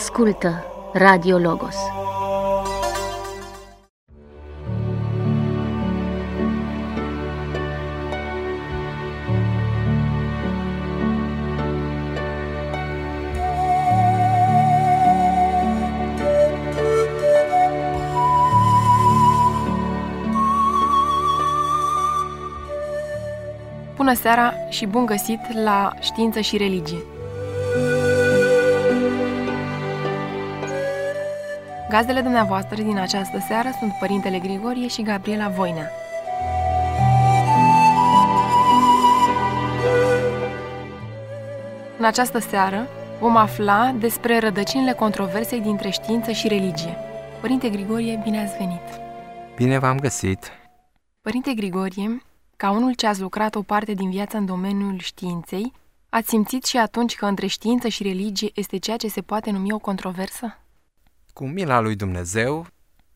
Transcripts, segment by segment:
Ascultă Radio Logos. Bună seara și bun găsit la Știință și Religie. Gazdele dumneavoastră din această seară sunt Părintele Grigorie și Gabriela Voinea. În această seară vom afla despre rădăcinile controversei dintre știință și religie. Părinte Grigorie, bine ați venit! Bine v-am găsit! Părinte Grigorie, ca unul ce ați lucrat o parte din viața în domeniul științei, ați simțit și atunci că între știință și religie este ceea ce se poate numi o controversă? Cu mila lui Dumnezeu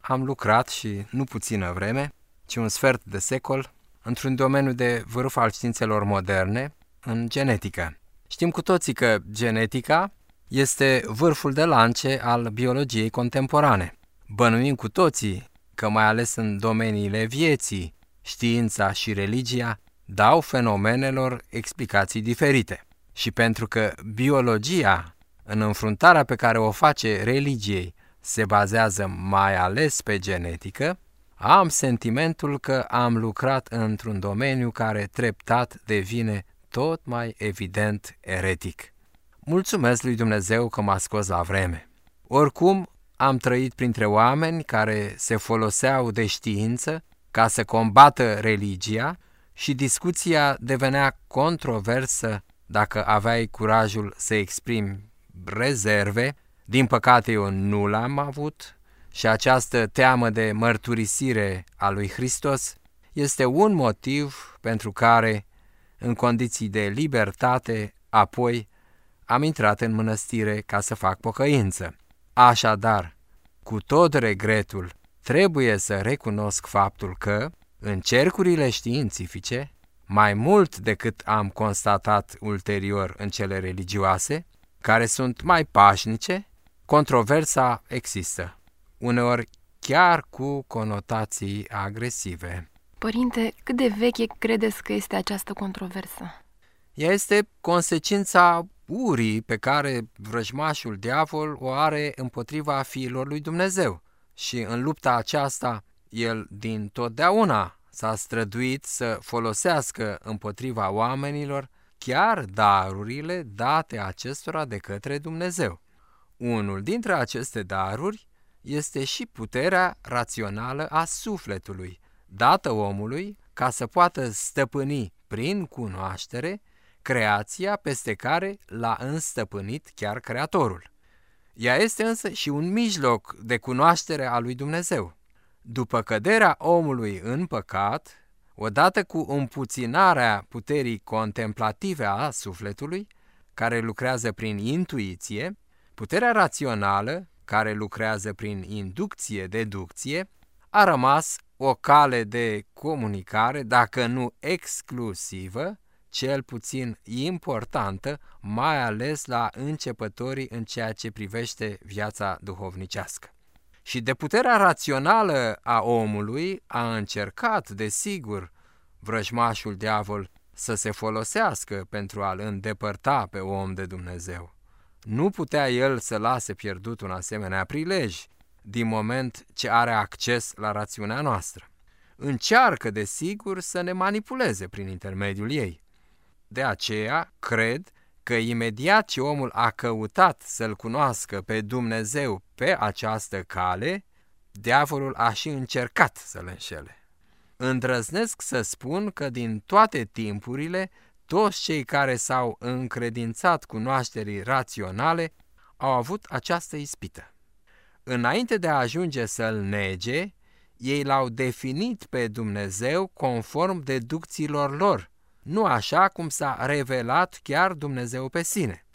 am lucrat și nu puțină vreme, ci un sfert de secol, într-un domeniu de vârf al științelor moderne, în genetică. Știm cu toții că genetica este vârful de lance al biologiei contemporane. Bănuim cu toții că mai ales în domeniile vieții, știința și religia dau fenomenelor explicații diferite. Și pentru că biologia, în înfruntarea pe care o face religiei, se bazează mai ales pe genetică, am sentimentul că am lucrat într-un domeniu care treptat devine tot mai evident eretic. Mulțumesc lui Dumnezeu că m-a scos la vreme. Oricum, am trăit printre oameni care se foloseau de știință ca să combată religia și discuția devenea controversă dacă aveai curajul să exprimi rezerve din păcate eu nu l-am avut și această teamă de mărturisire a lui Hristos este un motiv pentru care, în condiții de libertate, apoi am intrat în mănăstire ca să fac pocăință. Așadar, cu tot regretul, trebuie să recunosc faptul că, în cercurile științifice, mai mult decât am constatat ulterior în cele religioase, care sunt mai pașnice, Controversa există, uneori chiar cu conotații agresive. Părinte, cât de veche credeți că este această controversă? Ea este consecința urii pe care vrăjmașul diavol o are împotriva fiilor lui Dumnezeu. Și în lupta aceasta, el din totdeauna s-a străduit să folosească împotriva oamenilor chiar darurile date acestora de către Dumnezeu. Unul dintre aceste daruri este și puterea rațională a sufletului, dată omului ca să poată stăpâni prin cunoaștere creația peste care l-a înstăpânit chiar Creatorul. Ea este însă și un mijloc de cunoaștere a lui Dumnezeu. După căderea omului în păcat, odată cu împuținarea puterii contemplative a sufletului, care lucrează prin intuiție, Puterea rațională, care lucrează prin inducție-deducție, a rămas o cale de comunicare, dacă nu exclusivă, cel puțin importantă, mai ales la începătorii în ceea ce privește viața duhovnicească. Și de puterea rațională a omului a încercat, desigur, vrăjmașul diavol să se folosească pentru a-l îndepărta pe om de Dumnezeu. Nu putea el să lase pierdut un asemenea prilej, din moment ce are acces la rațiunea noastră. Încearcă, desigur, să ne manipuleze prin intermediul ei. De aceea, cred că imediat ce omul a căutat să-L cunoască pe Dumnezeu pe această cale, diavolul a și încercat să-L înșele. Îndrăznesc să spun că din toate timpurile toți cei care s-au încredințat cunoașterii raționale au avut această ispită. Înainte de a ajunge să-l nege, ei l-au definit pe Dumnezeu conform deducțiilor lor, nu așa cum s-a revelat chiar Dumnezeu pe sine.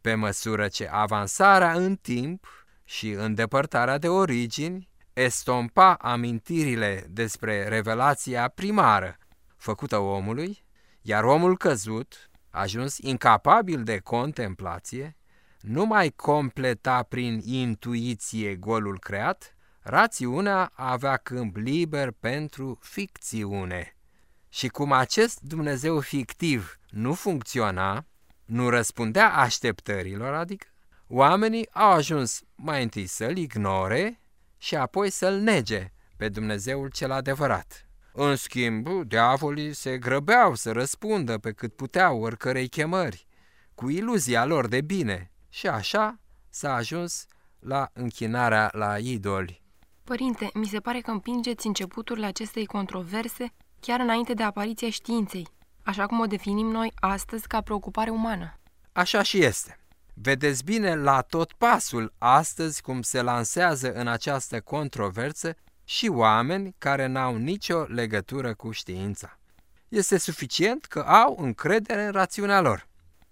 Pe măsură ce avansarea în timp și îndepărtarea de origini estompa amintirile despre revelația primară făcută omului, iar omul căzut, ajuns incapabil de contemplație, nu mai completa prin intuiție golul creat, rațiunea avea câmp liber pentru ficțiune. Și cum acest Dumnezeu fictiv nu funcționa, nu răspundea așteptărilor, adică oamenii au ajuns mai întâi să-l ignore și apoi să-l nege pe Dumnezeul cel adevărat. În schimb, diavolii se grăbeau să răspundă pe cât puteau oricărei chemări, cu iluzia lor de bine, și așa s-a ajuns la închinarea la idoli. Părinte, mi se pare că împingeți începutul acestei controverse chiar înainte de apariția științei, așa cum o definim noi astăzi ca preocupare umană. Așa și este. Vedeți bine la tot pasul astăzi cum se lansează în această controversă și oameni care n-au nicio legătură cu știința. Este suficient că au încredere în rațiunea lor.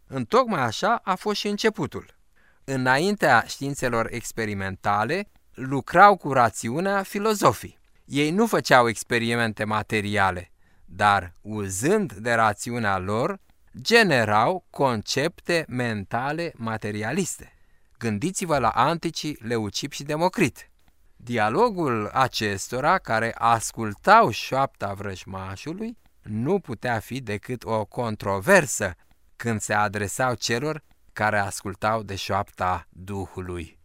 Întocmai așa a fost și începutul. Înaintea științelor experimentale, lucrau cu rațiunea filozofii. Ei nu făceau experimente materiale, dar uzând de rațiunea lor, generau concepte mentale materialiste. Gândiți-vă la anticii Leucip și Democrit. Dialogul acestora, care ascultau șoapta vrăjmașului, nu putea fi decât o controversă când se adresau celor care ascultau de șoapta Duhului.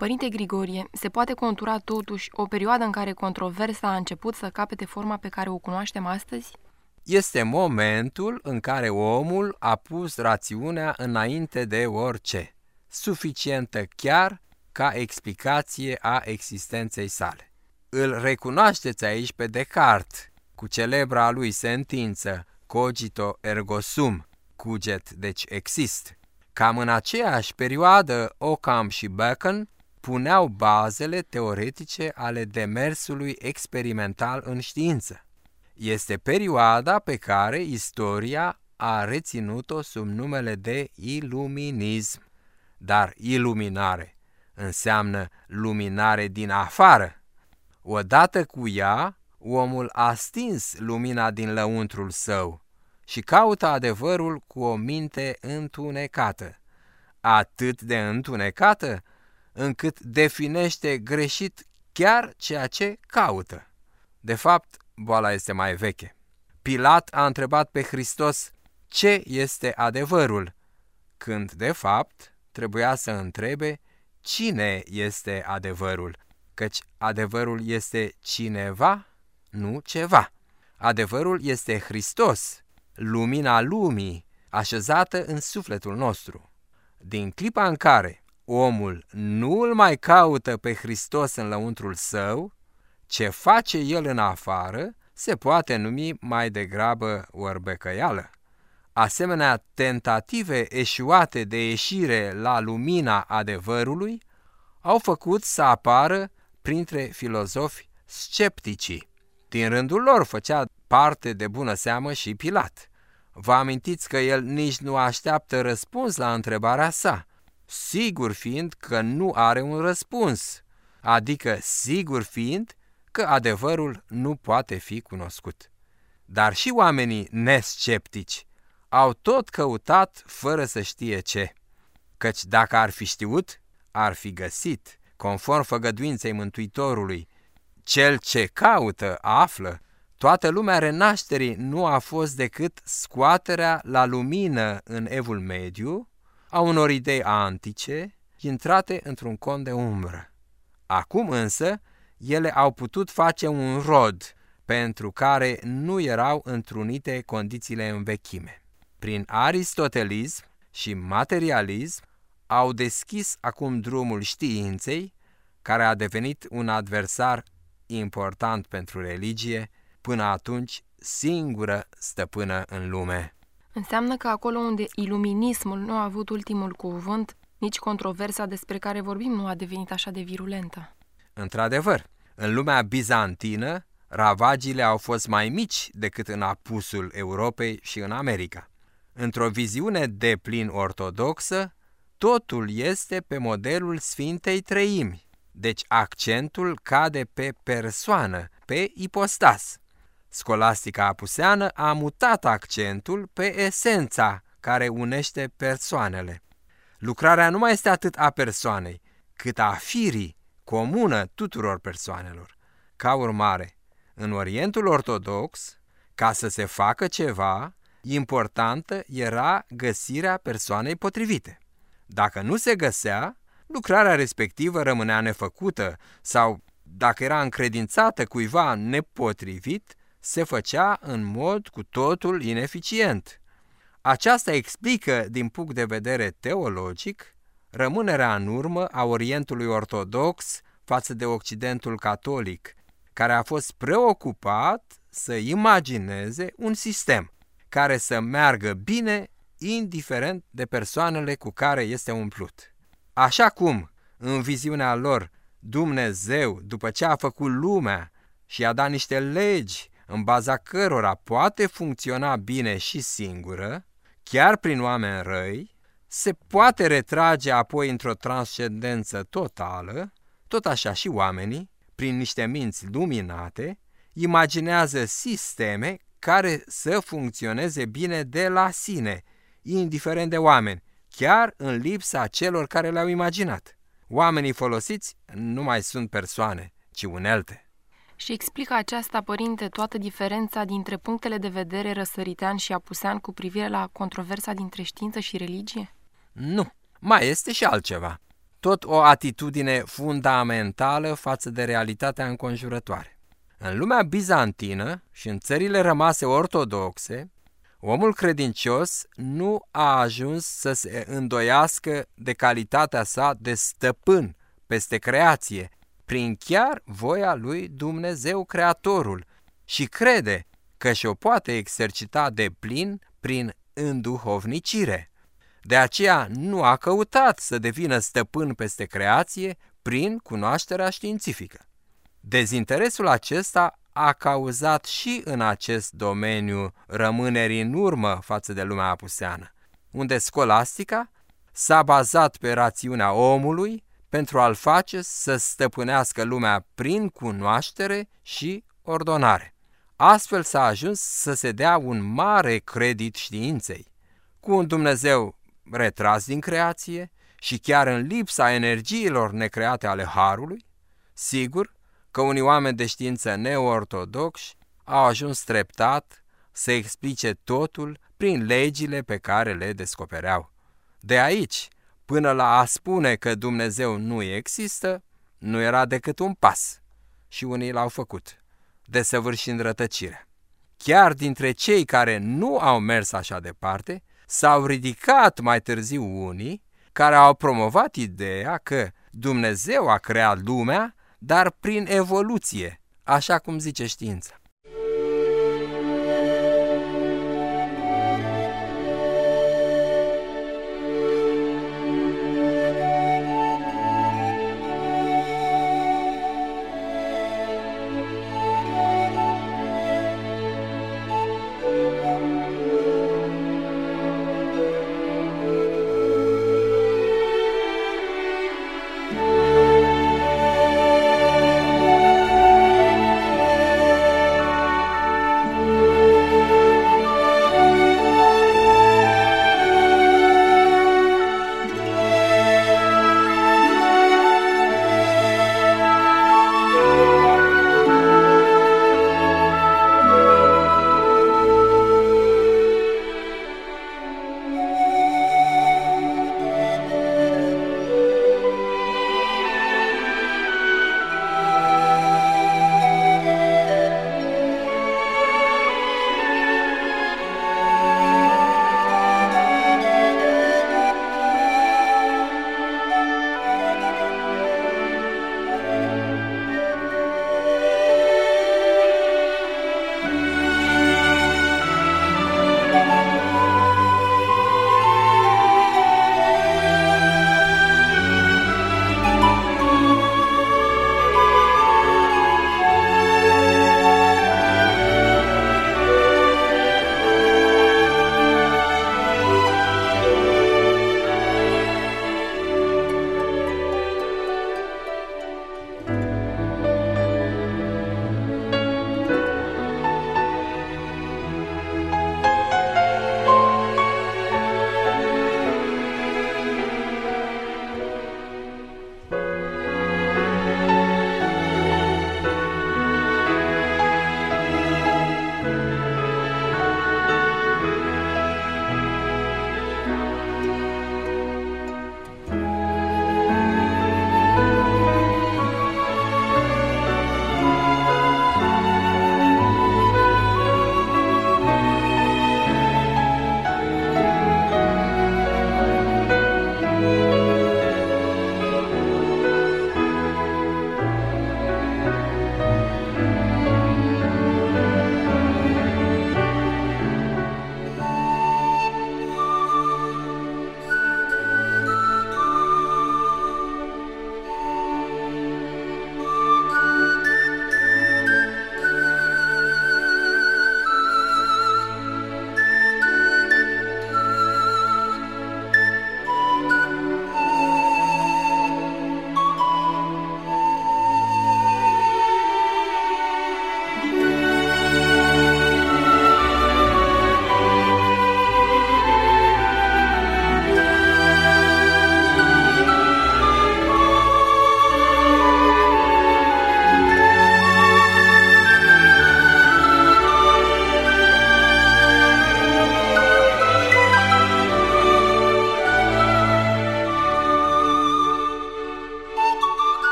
Părinte Grigorie, se poate contura totuși o perioadă în care controversa a început să capete forma pe care o cunoaștem astăzi? Este momentul în care omul a pus rațiunea înainte de orice, suficientă chiar ca explicație a existenței sale. Îl recunoașteți aici pe Descartes, cu celebra lui sentință cogito ergo sum, cuget deci exist. Cam în aceeași perioadă, Occam și Bacon puneau bazele teoretice ale demersului experimental în știință. Este perioada pe care istoria a reținut-o sub numele de iluminism. Dar iluminare înseamnă luminare din afară. Odată cu ea, omul a stins lumina din lăuntrul său și caută adevărul cu o minte întunecată. Atât de întunecată încât definește greșit chiar ceea ce caută. De fapt, boala este mai veche. Pilat a întrebat pe Hristos ce este adevărul, când, de fapt, trebuia să întrebe cine este adevărul, căci adevărul este cineva, nu ceva. Adevărul este Hristos, lumina lumii, așezată în sufletul nostru. Din clipa în care omul nu îl mai caută pe Hristos în lăuntrul său, ce face el în afară se poate numi mai degrabă orbecăială. Asemenea, tentative eșuate de ieșire la lumina adevărului au făcut să apară printre filozofi sceptici. Din rândul lor făcea parte de bună seamă și Pilat. Vă amintiți că el nici nu așteaptă răspuns la întrebarea sa, sigur fiind că nu are un răspuns, adică sigur fiind că adevărul nu poate fi cunoscut. Dar și oamenii nesceptici au tot căutat fără să știe ce, căci dacă ar fi știut, ar fi găsit, conform făgăduinței Mântuitorului, cel ce caută află, toată lumea renașterii nu a fost decât scoaterea la lumină în evul mediu a unor idei antice intrate într-un cont de umbră. Acum însă, ele au putut face un rod pentru care nu erau întrunite condițiile în vechime. Prin aristotelism și materialism au deschis acum drumul științei, care a devenit un adversar important pentru religie, până atunci singură stăpână în lume. Înseamnă că acolo unde iluminismul nu a avut ultimul cuvânt, nici controversa despre care vorbim nu a devenit așa de virulentă. Într-adevăr, în lumea bizantină, ravagile au fost mai mici decât în apusul Europei și în America. Într-o viziune de plin ortodoxă, totul este pe modelul Sfintei Treimi, deci accentul cade pe persoană, pe ipostas. Scolastica apuseană a mutat accentul pe esența care unește persoanele. Lucrarea nu mai este atât a persoanei, cât a firii comună tuturor persoanelor. Ca urmare, în Orientul Ortodox, ca să se facă ceva, importantă era găsirea persoanei potrivite. Dacă nu se găsea, lucrarea respectivă rămânea nefăcută sau, dacă era încredințată cuiva nepotrivit, se făcea în mod cu totul ineficient. Aceasta explică, din punct de vedere teologic, rămânerea în urmă a Orientului Ortodox față de Occidentul Catolic, care a fost preocupat să imagineze un sistem care să meargă bine indiferent de persoanele cu care este umplut. Așa cum, în viziunea lor, Dumnezeu, după ce a făcut lumea și a dat niște legi în baza cărora poate funcționa bine și singură, chiar prin oameni răi, se poate retrage apoi într-o transcendență totală, tot așa și oamenii, prin niște minți luminate, imaginează sisteme care să funcționeze bine de la sine, indiferent de oameni, chiar în lipsa celor care le-au imaginat. Oamenii folosiți nu mai sunt persoane, ci unelte. Și explică aceasta, părinte, toată diferența dintre punctele de vedere răsăritean și apusean cu privire la controversa dintre știință și religie? Nu, mai este și altceva. tot o atitudine fundamentală față de realitatea înconjurătoare. În lumea bizantină și în țările rămase ortodoxe, omul credincios nu a ajuns să se îndoiască de calitatea sa de stăpân peste creație, prin chiar voia lui Dumnezeu Creatorul și crede că și-o poate exercita de plin prin înduhovnicire. De aceea nu a căutat să devină stăpân peste creație prin cunoașterea științifică. Dezinteresul acesta a cauzat și în acest domeniu rămânerii în urmă față de lumea apuseană, unde scolastica s-a bazat pe rațiunea omului pentru a-l face să stăpânească lumea prin cunoaștere și ordonare. Astfel s-a ajuns să se dea un mare credit științei, cu un Dumnezeu retras din creație și chiar în lipsa energiilor necreate ale Harului, sigur că unii oameni de știință neortodoxi au ajuns treptat să explice totul prin legile pe care le descopereau. De aici, până la a spune că Dumnezeu nu există, nu era decât un pas și unii l-au făcut desăvârșind rătăcirea. Chiar dintre cei care nu au mers așa departe, s-au ridicat mai târziu unii care au promovat ideea că Dumnezeu a creat lumea, dar prin evoluție, așa cum zice știința.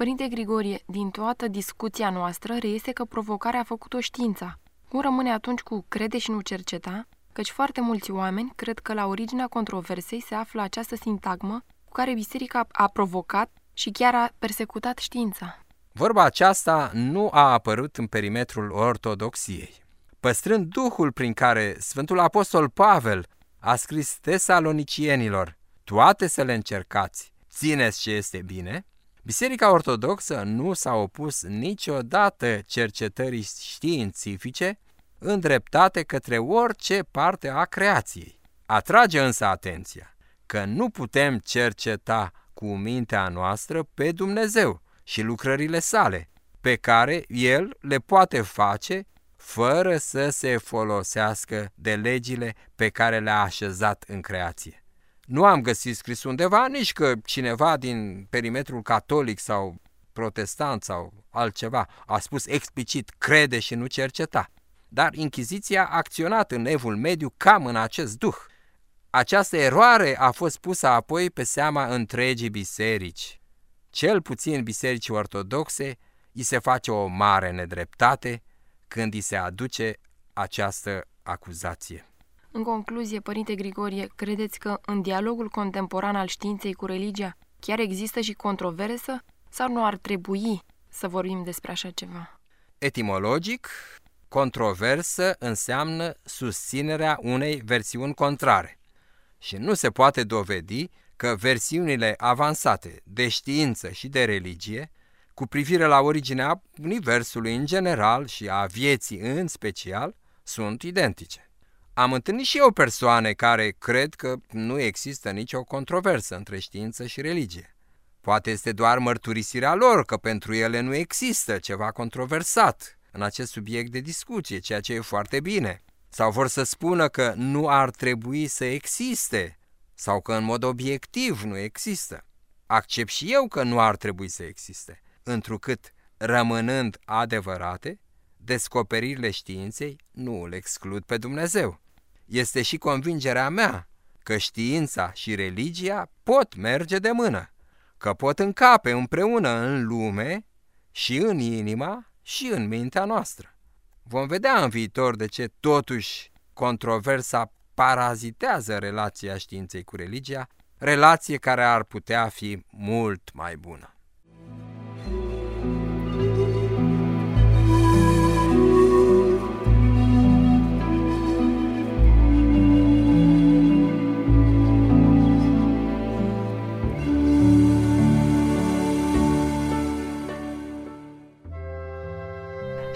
Părinte Grigorie, din toată discuția noastră reiese că provocarea a făcut-o știința. Cum rămâne atunci cu crede și nu cerceta? Căci foarte mulți oameni cred că la originea controversei se află această sintagmă cu care biserica a provocat și chiar a persecutat știința. Vorba aceasta nu a apărut în perimetrul ortodoxiei. Păstrând duhul prin care Sfântul Apostol Pavel a scris tesalonicienilor, toate să le încercați, țineți ce este bine, Biserica Ortodoxă nu s-a opus niciodată cercetării științifice îndreptate către orice parte a creației. Atrage însă atenția că nu putem cerceta cu mintea noastră pe Dumnezeu și lucrările sale, pe care El le poate face fără să se folosească de legile pe care le-a așezat în creație. Nu am găsit scris undeva nici că cineva din perimetrul catolic sau protestant sau altceva a spus explicit crede și nu cerceta. Dar Inchiziția a acționat în evul mediu cam în acest duh. Această eroare a fost pusă apoi pe seama întregii biserici. Cel puțin bisericii ortodoxe îi se face o mare nedreptate când îi se aduce această acuzație. În concluzie, Părinte Grigorie, credeți că în dialogul contemporan al științei cu religia chiar există și controversă sau nu ar trebui să vorbim despre așa ceva? Etimologic, controversă înseamnă susținerea unei versiuni contrare și nu se poate dovedi că versiunile avansate de știință și de religie cu privire la originea universului în general și a vieții în special sunt identice. Am întâlnit și eu persoane care cred că nu există nicio controversă între știință și religie. Poate este doar mărturisirea lor că pentru ele nu există ceva controversat în acest subiect de discuție, ceea ce e foarte bine. Sau vor să spună că nu ar trebui să existe sau că în mod obiectiv nu există. Accept și eu că nu ar trebui să existe, întrucât, rămânând adevărate, descoperirile științei nu îl exclud pe Dumnezeu. Este și convingerea mea că știința și religia pot merge de mână, că pot încape împreună în lume și în inima și în mintea noastră. Vom vedea în viitor de ce totuși controversa parazitează relația științei cu religia, relație care ar putea fi mult mai bună.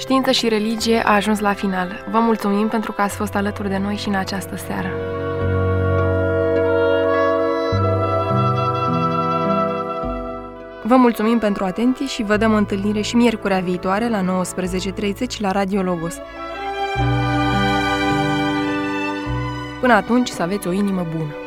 Știință și religie a ajuns la final. Vă mulțumim pentru că ați fost alături de noi și în această seară. Vă mulțumim pentru atenție și vă dăm întâlnire și miercurea viitoare la 19.30 la Radio Logos. Până atunci să aveți o inimă bună!